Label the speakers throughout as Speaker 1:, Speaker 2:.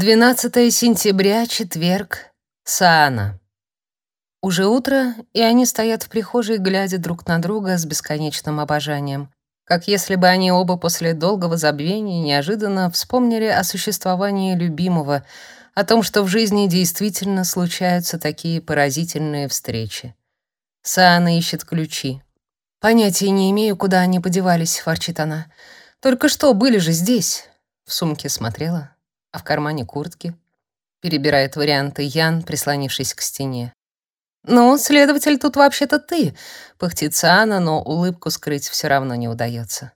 Speaker 1: 12 сентября, четверг. Саана. Уже утро, и они стоят в прихожей, глядя друг на друга с бесконечным обожанием, как если бы они оба после долгого забвения неожиданно вспомнили о существовании любимого, о том, что в жизни действительно случаются такие поразительные встречи. Саана ищет ключи. «Понятия не имею, куда они подевались», — ворчит она. «Только что были же здесь». В сумке смотрела, а в кармане куртки. Перебирает варианты Ян, прислонившись к стене. «Ну, следователь, тут вообще-то ты», — пыхтит Саана, но улыбку скрыть все равно не удается.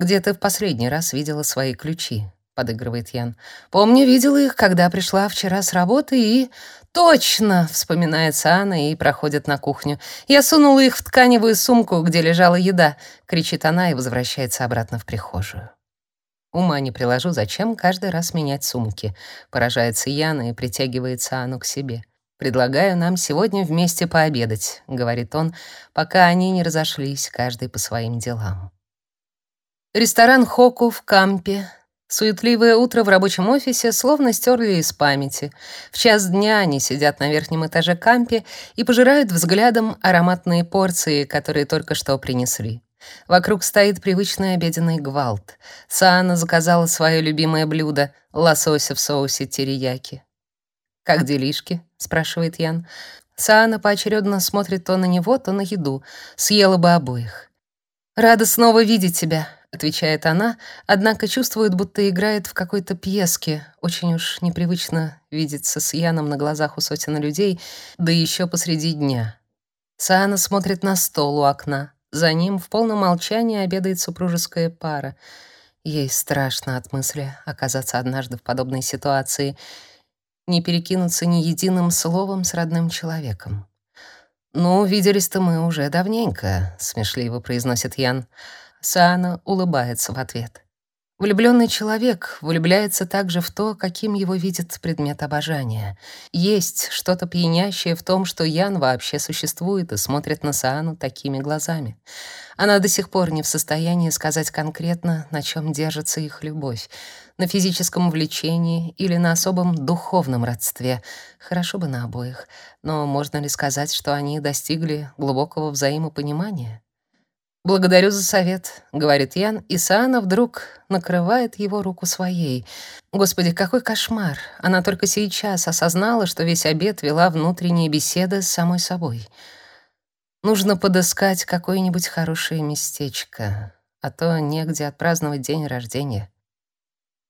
Speaker 1: «Где ты в последний раз видела свои ключи?» — подыгрывает Ян. «Помню, видела их, когда пришла вчера с работы и...» «Точно!» — вспоминает Саана и проходит на кухню. «Я сунула их в тканевую сумку, где лежала еда», — кричит она и возвращается обратно в прихожую. Ума не приложу, зачем каждый раз менять сумки. Поражается Яна и притягивается Анну к себе. «Предлагаю нам сегодня вместе пообедать», — говорит он, пока они не разошлись, каждый по своим делам. Ресторан Хоку в Кампе. Суетливое утро в рабочем офисе словно стерли из памяти. В час дня они сидят на верхнем этаже Кампе и пожирают взглядом ароматные порции, которые только что принесли. Вокруг стоит привычный обеденный гвалт. Саана заказала свое любимое блюдо — лосося в соусе терияки. «Как делишки?» — спрашивает Ян. Саана поочередно смотрит то на него, то на еду. Съела бы обоих. «Рада снова видеть тебя», — отвечает она, однако чувствует, будто играет в какой-то пьеске. Очень уж непривычно видеться с Яном на глазах у сотен людей, да еще посреди дня. Саана смотрит на стол у окна. За ним в полном молчании обедает супружеская пара. Ей страшно от мысли оказаться однажды в подобной ситуации, не перекинуться ни единым словом с родным человеком. «Ну, виделись-то мы уже давненько», — смешливо произносит Ян. Саана улыбается в ответ. Влюбленный человек влюбляется также в то, каким его видит предмет обожания. Есть что-то пьянящее в том, что Ян вообще существует и смотрит на Саану такими глазами. Она до сих пор не в состоянии сказать конкретно, на чем держится их любовь. На физическом влечении или на особом духовном родстве. Хорошо бы на обоих. Но можно ли сказать, что они достигли глубокого взаимопонимания? «Благодарю за совет», — говорит Ян, и Саана вдруг накрывает его руку своей. Господи, какой кошмар! Она только сейчас осознала, что весь обед вела внутренние беседы с самой собой. Нужно подыскать какое-нибудь хорошее местечко, а то негде отпраздновать день рождения.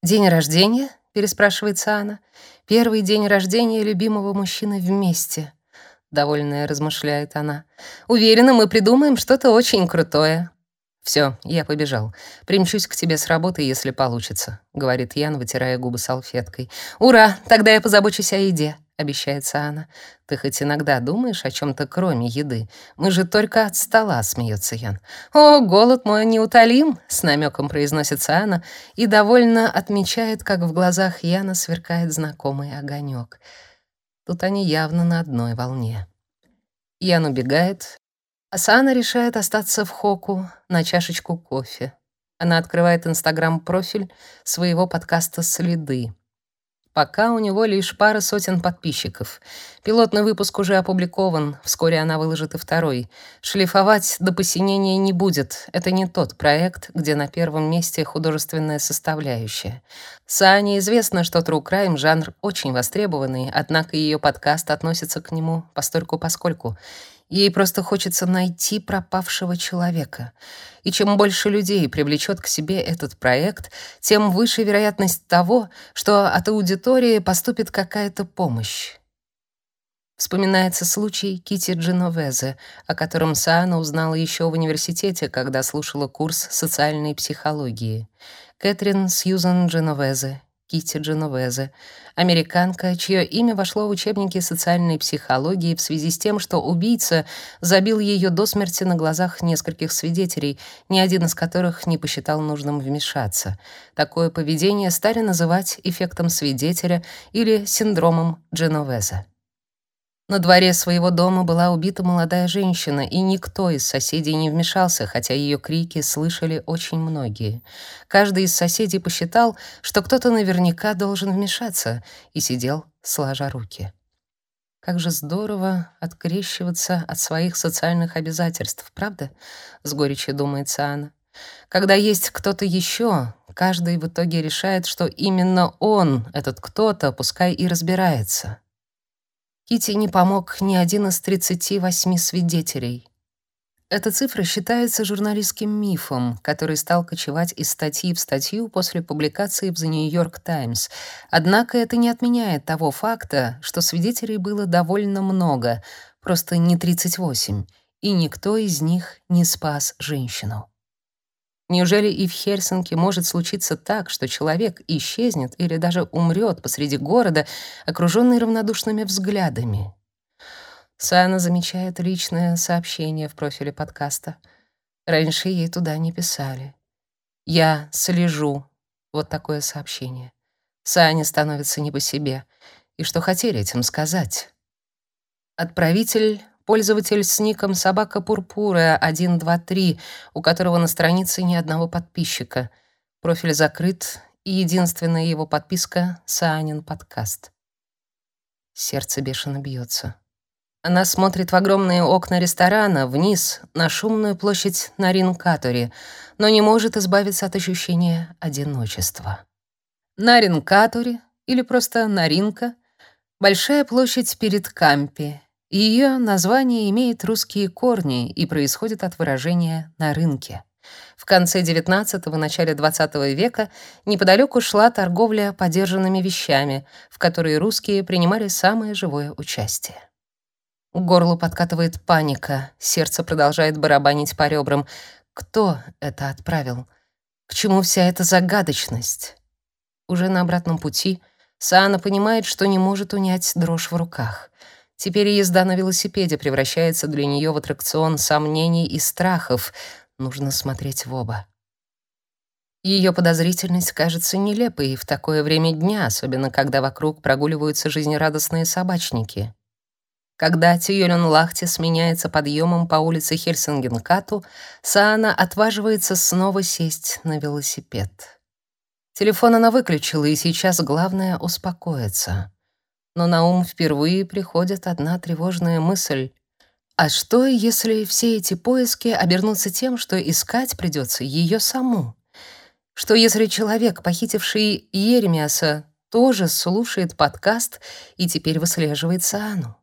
Speaker 1: «День рождения?» — переспрашивает Саана. «Первый день рождения любимого мужчины вместе». — довольная размышляет она. «Уверена, мы придумаем что-то очень крутое». «Все, я побежал. Примчусь к тебе с работы, если получится», — говорит Ян, вытирая губы салфеткой. «Ура! Тогда я позабочусь о еде», — обещает Анна. «Ты хоть иногда думаешь о чем то кроме еды? Мы же только от стола», — смеется Ян. «О, голод мой неутолим», — с намеком произносит Анна и довольно отмечает, как в глазах Яна сверкает знакомый огонек. Тут они явно на одной волне. Ян убегает, а Сана решает остаться в Хоку на чашечку кофе. Она открывает Инстаграм-профиль своего подкаста «Следы». Пока у него лишь пара сотен подписчиков. Пилотный выпуск уже опубликован, вскоре она выложит и второй. Шлифовать до посинения не будет. Это не тот проект, где на первом месте художественная составляющая. Сане известно, что True Crime жанр очень востребованный, однако ее подкаст относится к нему постольку-поскольку. Ей просто хочется найти пропавшего человека. И чем больше людей привлечет к себе этот проект, тем выше вероятность того, что от аудитории поступит какая-то помощь. Вспоминается случай Кити Дженовезе, о котором Саана узнала еще в университете, когда слушала курс социальной психологии. Кэтрин Сьюзан Дженовезе, Китти Дженовезе, американка, чье имя вошло в учебники социальной психологии в связи с тем, что убийца забил ее до смерти на глазах нескольких свидетелей, ни один из которых не посчитал нужным вмешаться. Такое поведение стали называть эффектом свидетеля или синдромом Дженовеза. На дворе своего дома была убита молодая женщина, и никто из соседей не вмешался, хотя ее крики слышали очень многие. Каждый из соседей посчитал, что кто-то наверняка должен вмешаться, и сидел, сложа руки. Как же здорово открещиваться от своих социальных обязательств, правда? С горечью думает Анна. Когда есть кто-то еще, каждый в итоге решает, что именно он, этот кто-то, пускай и разбирается. Кити не помог ни один из 38 свидетелей. Эта цифра считается журналистским мифом, который стал кочевать из статьи в статью после публикации в The New York Times. Однако это не отменяет того факта, что свидетелей было довольно много, просто не 38, и никто из них не спас женщину. Неужели и в Хельсинки может случиться так, что человек исчезнет или даже умрет посреди города, окруженный равнодушными взглядами? Сана замечает личное сообщение в профиле подкаста. Раньше ей туда не писали. «Я слежу». Вот такое сообщение. Сане становится не по себе. И что хотели этим сказать? Отправитель Пользователь с ником собака пурпура 123, у которого на странице ни одного подписчика. Профиль закрыт, и единственная его подписка — Саанин подкаст. Сердце бешено бьется. Она смотрит в огромные окна ресторана, вниз, на шумную площадь на Ринкаторе, но не может избавиться от ощущения одиночества. На Ринкаторе, или просто Наринка, большая площадь перед Кампи, ее название имеет русские корни и происходит от выражения «на рынке». В конце XIX – начале XX века неподалеку шла торговля подержанными вещами, в которой русские принимали самое живое участие. К горлу подкатывает паника, сердце продолжает барабанить по ребрам. Кто это отправил? К чему вся эта загадочность? Уже на обратном пути Саана понимает, что не может унять дрожь в руках — Теперь езда на велосипеде превращается для нее в аттракцион сомнений и страхов. Нужно смотреть в оба. Ее подозрительность кажется нелепой в такое время дня, особенно когда вокруг прогуливаются жизнерадостные собачники. Когда Тьюлен-Лахти сменяется подъемом по улице Хельсингенкату, Саана отваживается снова сесть на велосипед. Телефон она выключила, и сейчас главное — успокоиться но на ум впервые приходит одна тревожная мысль. А что, если все эти поиски обернутся тем, что искать придется ее саму? Что если человек, похитивший Еремиаса, тоже слушает подкаст и теперь выслеживает Саану?